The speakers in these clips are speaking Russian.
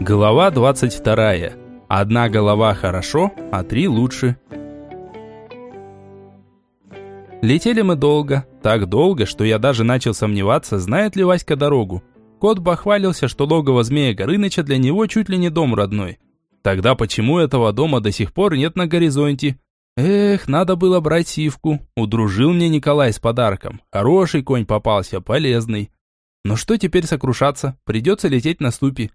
Глава 22. Одна голова хорошо, а три лучше. Летели мы долго, так долго, что я даже начал сомневаться, знает ли Васька дорогу. Кот бахвалился, что логово змея Горыныча для него чуть ли не дом родной. Тогда почему этого дома до сих пор нет на горизонте? Эх, надо было брать сивку. Удружил мне Николай с подарком. Хороший конь попался, полезный. Но что теперь сокрушаться? Придется лететь на ступе.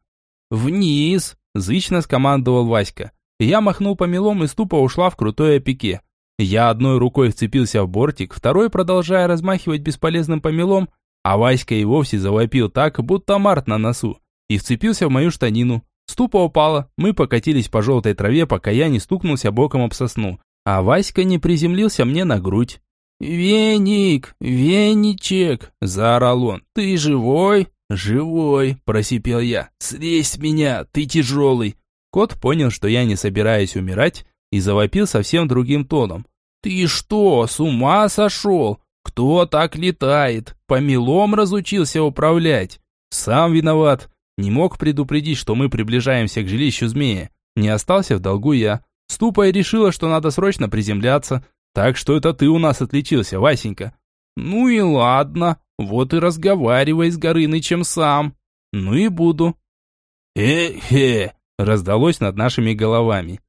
«Вниз!» – зычно скомандовал Васька. Я махнул помелом, и ступа ушла в крутое пике. Я одной рукой вцепился в бортик, второй, продолжая размахивать бесполезным помелом, а Васька и вовсе завопил так, будто март на носу, и вцепился в мою штанину. Ступа упала, мы покатились по желтой траве, пока я не стукнулся боком об сосну, а Васька не приземлился мне на грудь. «Веник! Веничек!» – заорал он. «Ты живой?» «Живой!» – просипел я. «Слезь меня, ты тяжелый!» Кот понял, что я не собираюсь умирать, и завопил совсем другим тоном. «Ты что, с ума сошел? Кто так летает? Помелом разучился управлять?» «Сам виноват. Не мог предупредить, что мы приближаемся к жилищу змея. Не остался в долгу я. Ступа и решила, что надо срочно приземляться. Так что это ты у нас отличился, Васенька». «Ну и ладно», вот и разговаривай с Горынычем сам. Ну и буду. «Э-хе!» – раздалось над нашими головами.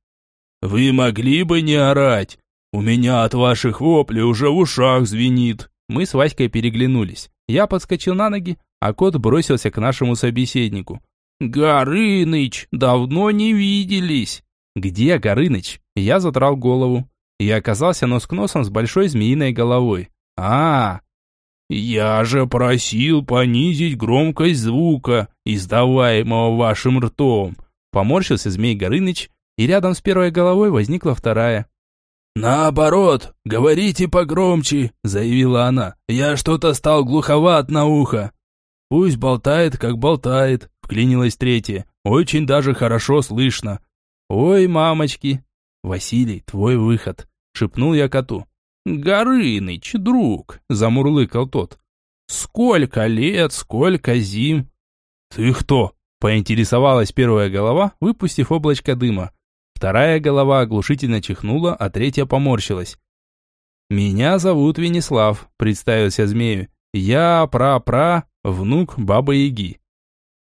«Вы могли бы не орать? У меня от ваших воплей уже в ушах звенит». Мы с Васькой переглянулись. Я подскочил на ноги, а кот бросился к нашему собеседнику. «Горыныч, давно не виделись!» «Где Горыныч?» Я задрал голову. И оказался нос к носом с большой змеиной головой. «А, «Я же просил понизить громкость звука, издаваемого вашим ртом», поморщился Змей Горыныч, и рядом с первой головой возникла вторая. «Наоборот, говорите погромче», — заявила она. «Я что-то стал глуховат на ухо». «Пусть болтает, как болтает», — вклинилась третья. «Очень даже хорошо слышно». «Ой, мамочки!» «Василий, твой выход», — шепнул я коту. «Горыныч, друг», — замурлыкал тот. «Сколько лет, сколько зим!» «Ты кто?» — поинтересовалась первая голова, выпустив облачко дыма. Вторая голова оглушительно чихнула, а третья поморщилась. «Меня зовут Венеслав», — представился змею. «Я пра-пра, внук Бабы-Яги».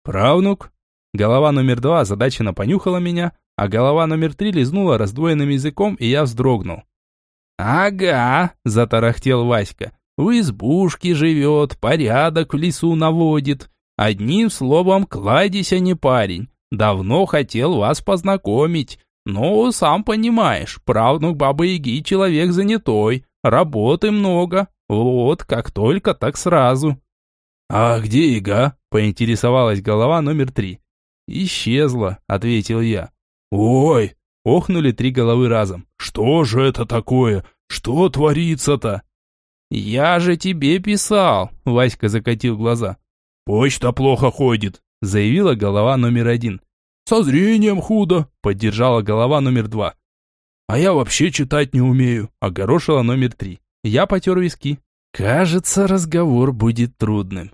«Правнук?» Голова номер два озадаченно понюхала меня, а голова номер три лизнула раздвоенным языком, и я вздрогнул. «Ага», – затарахтел Васька. «В избушке живет, порядок в лесу наводит. Одним словом, кладись, а не парень. Давно хотел вас познакомить. Но, сам понимаешь, правнук Бабы-Яги человек занятой, работы много. Вот, как только, так сразу». «А где Ига?» – поинтересовалась голова номер три. «Исчезла», – ответил я. «Ой!» – охнули три головы разом. «Что же это такое? Что творится-то?» «Я же тебе писал», – Васька закатил глаза. «Почта плохо ходит», – заявила голова номер один. «Со зрением худо», – поддержала голова номер два. «А я вообще читать не умею», – огорошила номер три. Я потер виски. «Кажется, разговор будет трудным.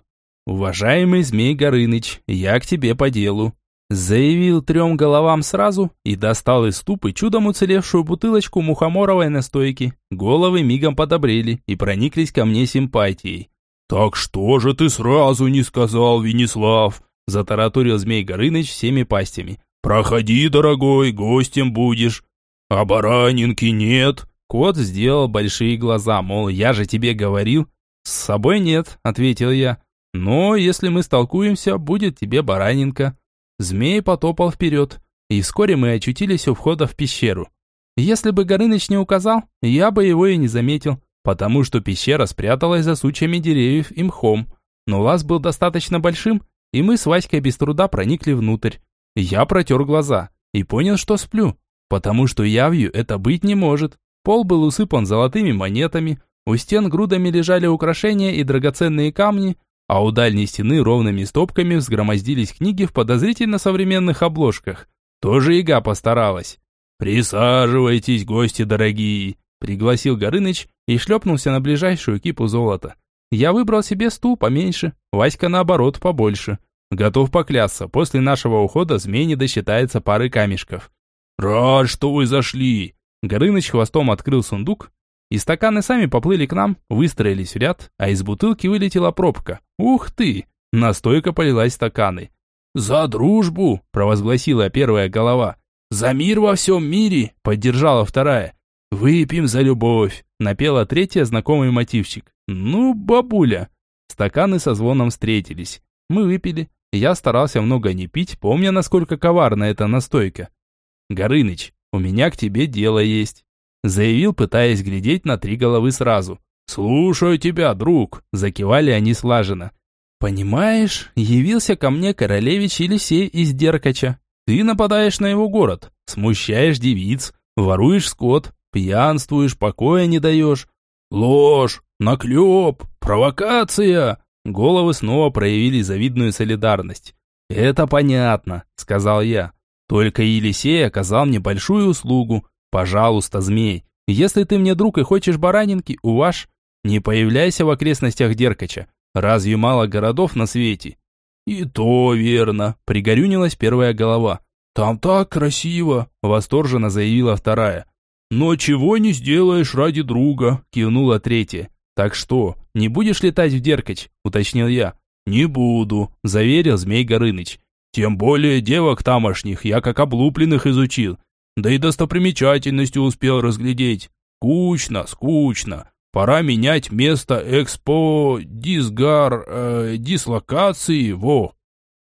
Уважаемый Змей Горыныч, я к тебе по делу. Заявил трем головам сразу и достал из ступы чудом уцелевшую бутылочку мухоморовой настойки. Головы мигом подобрели и прониклись ко мне симпатией. «Так что же ты сразу не сказал, Венеслав?» Затараторил Змей Горыныч всеми пастями. «Проходи, дорогой, гостем будешь. А баранинки нет?» Кот сделал большие глаза, мол, я же тебе говорил. «С собой нет», — ответил я. «Но если мы столкуемся, будет тебе баранинка». Змей потопал вперед, и вскоре мы очутились у входа в пещеру. Если бы Горыныч не указал, я бы его и не заметил, потому что пещера спряталась за сучьями деревьев и мхом. Но лаз был достаточно большим, и мы с Васькой без труда проникли внутрь. Я протер глаза и понял, что сплю, потому что явью это быть не может. Пол был усыпан золотыми монетами, у стен грудами лежали украшения и драгоценные камни, а у дальней стены ровными стопками взгромоздились книги в подозрительно современных обложках. Тоже Ига постаралась. «Присаживайтесь, гости дорогие», – пригласил Горыныч и шлепнулся на ближайшую кипу золота. Я выбрал себе стул поменьше, Васька наоборот побольше. Готов поклясться, после нашего ухода змей не досчитается пары камешков. Рад, что вы зашли. Горыныч хвостом открыл сундук, и стаканы сами поплыли к нам, выстроились в ряд, а из бутылки вылетела пробка. Ух ты! Настойка полилась стаканы. «За дружбу!» – провозгласила первая голова. «За мир во всем мире!» – поддержала вторая. «Выпьем за любовь!» – напела третья знакомый мотивчик. «Ну, бабуля!» Стаканы со звоном встретились. Мы выпили. Я старался много не пить, помня, насколько коварна эта настойка. «Горыныч, у меня к тебе дело есть», – заявил, пытаясь глядеть на три головы сразу. «Слушаю тебя, друг», – закивали они слаженно. «Понимаешь, явился ко мне королевич Елисей из Деркача. Ты нападаешь на его город, смущаешь девиц, воруешь скот, пьянствуешь, покоя не даешь. Ложь, наклеп, провокация!» Головы снова проявили завидную солидарность. «Это понятно», — сказал я. «Только Елисей оказал мне большую услугу. Пожалуйста, змей, если ты мне друг и хочешь баранинки, уваж, не появляйся в окрестностях Деркача. Разве мало городов на свете? И то верно, пригорюнилась первая голова. Там так красиво, восторженно заявила вторая. Но чего не сделаешь ради друга, кивнула третья. Так что, не будешь летать в Деркач, уточнил я. Не буду, заверил Змей Горыныч. Тем более девок тамошних я как облупленных изучил. Да и достопримечательности успел разглядеть. Скучно, скучно. Пора менять место экспо... дисгар... Э, дислокации, во.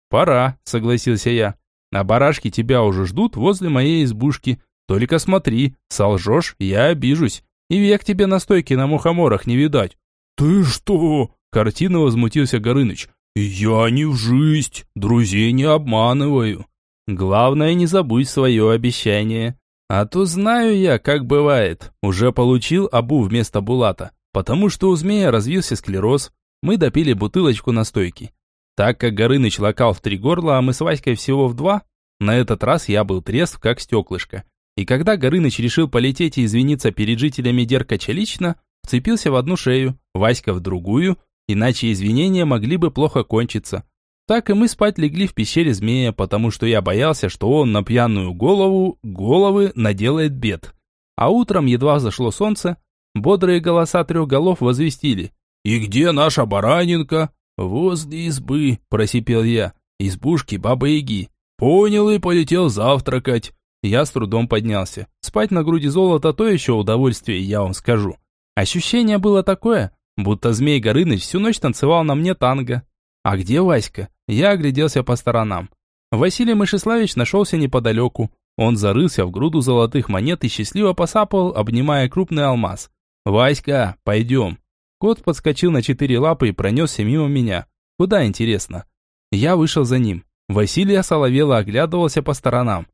Пора, согласился я. А барашки тебя уже ждут возле моей избушки. Только смотри, солжешь, я обижусь. И век тебе на стойке на мухоморах не видать. Ты что? Картина возмутился Горыныч. Я не в жизнь, друзей не обманываю. Главное, не забудь свое обещание. А то знаю я, как бывает. Уже получил обу вместо булата. Потому что у змея развился склероз. Мы допили бутылочку настойки. Так как Горыныч локал в три горла, а мы с Васькой всего в два, на этот раз я был трезв, как стеклышко. И когда Горыныч решил полететь и извиниться перед жителями Деркача лично, вцепился в одну шею, Васька в другую, иначе извинения могли бы плохо кончиться. Так и мы спать легли в пещере змея, потому что я боялся, что он на пьяную голову, головы наделает бед. А утром едва зашло солнце, бодрые голоса трех голов возвестили. «И где наша баранинка?» «Возле избы», – просипел я, – «избушки Бабы-Яги». «Понял и полетел завтракать». Я с трудом поднялся. Спать на груди золота – то еще удовольствие, я вам скажу. Ощущение было такое, будто змей Горыныч всю ночь танцевал на мне танго. А где Васька? Я огляделся по сторонам. Василий Мышеславич нашелся неподалеку. Он зарылся в груду золотых монет и счастливо посапывал, обнимая крупный алмаз. «Васька, пойдем». Кот подскочил на четыре лапы и пронесся мимо меня. Куда, интересно? Я вышел за ним. Василий осоловело оглядывался по сторонам.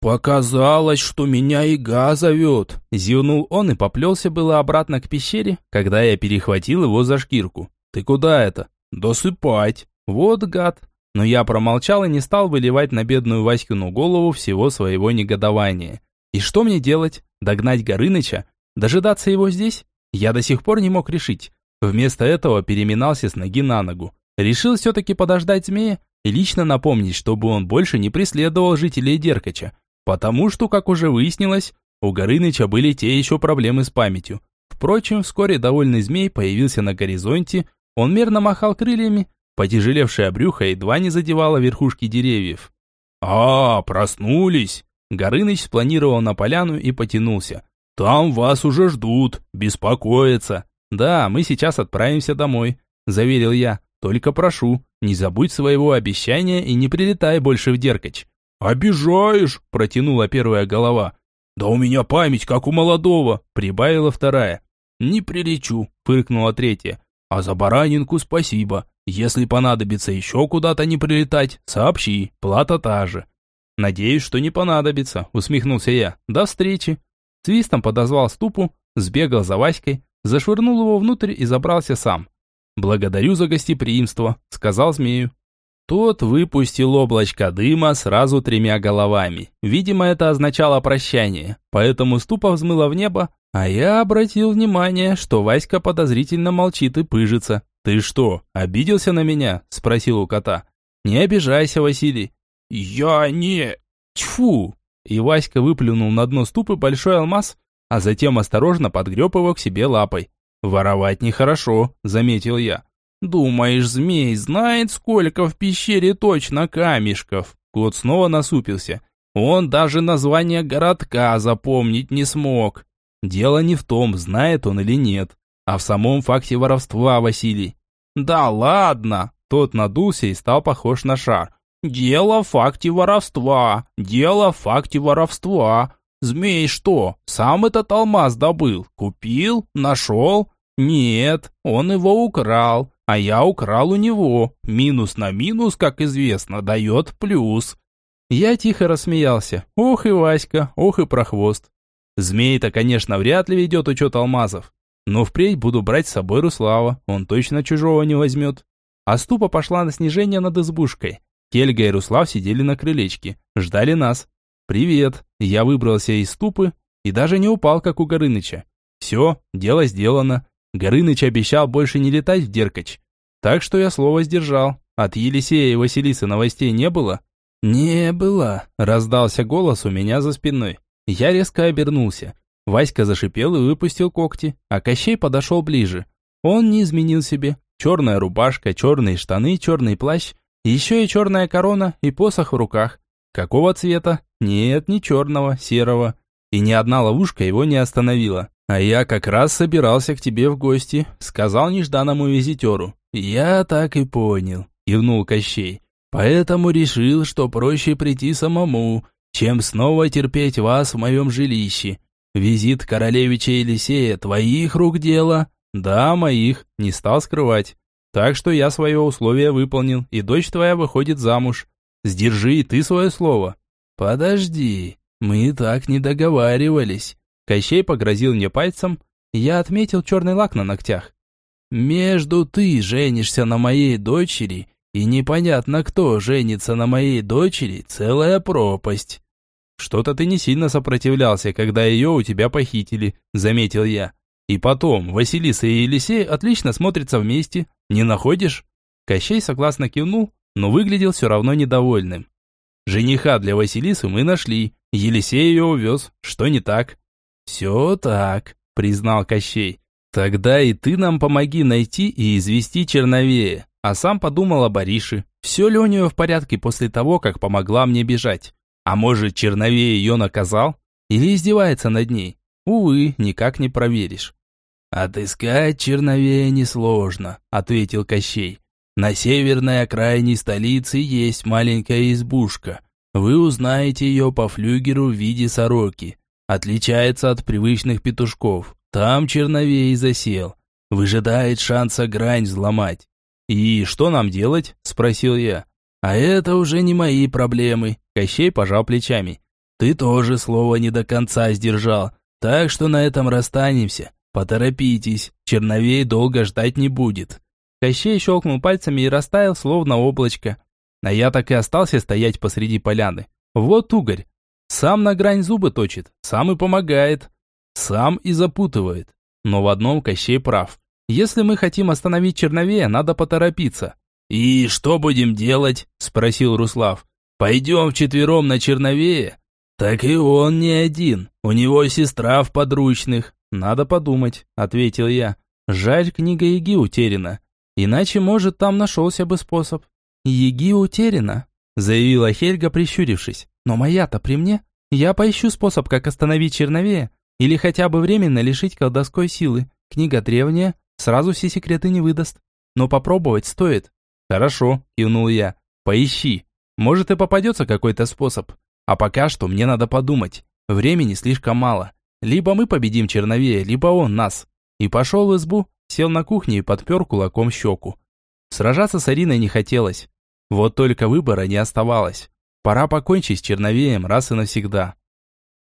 «Показалось, что меня Ига зовет!» Зевнул он и поплелся было обратно к пещере, когда я перехватил его за шкирку. «Ты куда это?» «Досыпать!» Вот гад. Но я промолчал и не стал выливать на бедную Васькину голову всего своего негодования. И что мне делать? Догнать Горыныча? Дожидаться его здесь? Я до сих пор не мог решить. Вместо этого переминался с ноги на ногу. Решил все-таки подождать змея и лично напомнить, чтобы он больше не преследовал жителей Деркача. Потому что, как уже выяснилось, у Горыныча были те еще проблемы с памятью. Впрочем, вскоре довольный змей появился на горизонте, он мерно махал крыльями, Потяжелевшее брюхо едва не задевало верхушки деревьев. «А, проснулись!» Горыныч спланировал на поляну и потянулся. «Там вас уже ждут, беспокоятся». «Да, мы сейчас отправимся домой», – заверил я. «Только прошу, не забудь своего обещания и не прилетай больше в Деркач». «Обижаешь!» – протянула первая голова. «Да у меня память, как у молодого!» – прибавила вторая. «Не прилечу», – фыркнула третья. «А за баранинку спасибо. Если понадобится еще куда-то не прилетать, сообщи, плата та же. Надеюсь, что не понадобится, усмехнулся я. До встречи. Свистом подозвал ступу, сбегал за Васькой, зашвырнул его внутрь и забрался сам. «Благодарю за гостеприимство», — сказал змею. Тот выпустил облачко дыма сразу тремя головами. Видимо, это означало прощание, поэтому ступа взмыла в небо, а я обратил внимание, что Васька подозрительно молчит и пыжится. «Ты что, обиделся на меня?» – спросил у кота. Не обижайся, Василий. Я не... Тьфу! И Васька выплюнул на дно ступы большой алмаз, а затем осторожно подгреб его к себе лапой. «Воровать нехорошо», — заметил я. «Думаешь, змей знает, сколько в пещере точно камешков?» Кот снова насупился. «Он даже название городка запомнить не смог». «Дело не в том, знает он или нет, а в самом факте воровства, Василий». «Да ладно!» Тот надулся и стал похож на шар. «Дело в факте воровства! Дело в факте воровства! Змей что, сам этот алмаз добыл? Купил? Нашел? Нет, он его украл, а я украл у него. Минус на минус, как известно, дает плюс». Я тихо рассмеялся. Ох и Васька, ох и прохвост. Змей-то, конечно, вряд ли ведет учет алмазов. Но впредь буду брать с собой Руслава, он точно чужого не возьмет. А ступа пошла на снижение над избушкой. Кельга и Руслав сидели на крылечке, ждали нас. «Привет!» Я выбрался из ступы и даже не упал, как у Горыныча. Все, дело сделано. Горыныч обещал больше не летать в Деркач. Так что я слово сдержал. От Елисея и Василисы новостей не было? «Не было», – раздался голос у меня за спиной. Я резко обернулся. Васька зашипел и выпустил когти, а Кощей подошел ближе. Он не изменил себе. Черная рубашка, черные штаны, черный плащ, еще и черная корона и посох в руках. Какого цвета? Нет, не черного, серого. И ни одна ловушка его не остановила. А я как раз собирался к тебе в гости, сказал нежданному визитеру. Я так и понял, кивнул Кощей. Поэтому решил, что проще прийти самому, чем снова терпеть вас в моем жилище. Визит королевича Елисея твоих рук дело? Да, моих, не стал скрывать. Так что я свое условие выполнил, и дочь твоя выходит замуж. Сдержи и ты свое слово. Подожди, мы так не договаривались. Кощей погрозил мне пальцем, я отметил черный лак на ногтях. Между ты женишься на моей дочери, и непонятно кто женится на моей дочери, целая пропасть. Что-то ты не сильно сопротивлялся, когда ее у тебя похитили, заметил я. И потом, Василиса и Елисей отлично смотрятся вместе, не находишь?» Кощей согласно кивнул, но выглядел все равно недовольным. «Жениха для Василисы мы нашли, Елисей ее увез, что не так?» «Все так», — признал Кощей. «Тогда и ты нам помоги найти и извести Черновея». А сам подумал о Барише. Все ли у нее в порядке после того, как помогла мне бежать? А может, Черновей ее наказал? Или издевается над ней? Увы, никак не проверишь. «Отыскать черновея несложно», — ответил Кощей. «На северной окраине столицы есть маленькая избушка. Вы узнаете ее по флюгеру в виде сороки. Отличается от привычных петушков. Там черновей засел. Выжидает шанса грань взломать». «И что нам делать?» – спросил я. «А это уже не мои проблемы», – Кощей пожал плечами. «Ты тоже слово не до конца сдержал, так что на этом расстанемся. «Поторопитесь, черновей долго ждать не будет». Кощей щелкнул пальцами и растаял, словно облачко. А я так и остался стоять посреди поляны. Вот угорь. Сам на грань зубы точит, сам и помогает. Сам и запутывает. Но в одном Кощей прав. Если мы хотим остановить Черновея, надо поторопиться. «И что будем делать?» – спросил Руслав. «Пойдем вчетвером на Черновея?» «Так и он не один. У него сестра в подручных. «Надо подумать», — ответил я. «Жаль, книга Еги утеряна. Иначе, может, там нашелся бы способ». «Еги утеряна», — заявила Хельга, прищурившись. «Но моя-то при мне. Я поищу способ, как остановить Черновея, или хотя бы временно лишить колдовской силы. Книга древняя, сразу все секреты не выдаст. Но попробовать стоит». «Хорошо», — кивнул я. «Поищи. Может, и попадется какой-то способ. А пока что мне надо подумать. Времени слишком мало. Либо мы победим Черновея, либо он нас. И пошел в избу, сел на кухне и подпер кулаком щеку. Сражаться с Ариной не хотелось. Вот только выбора не оставалось. Пора покончить с Черновеем раз и навсегда.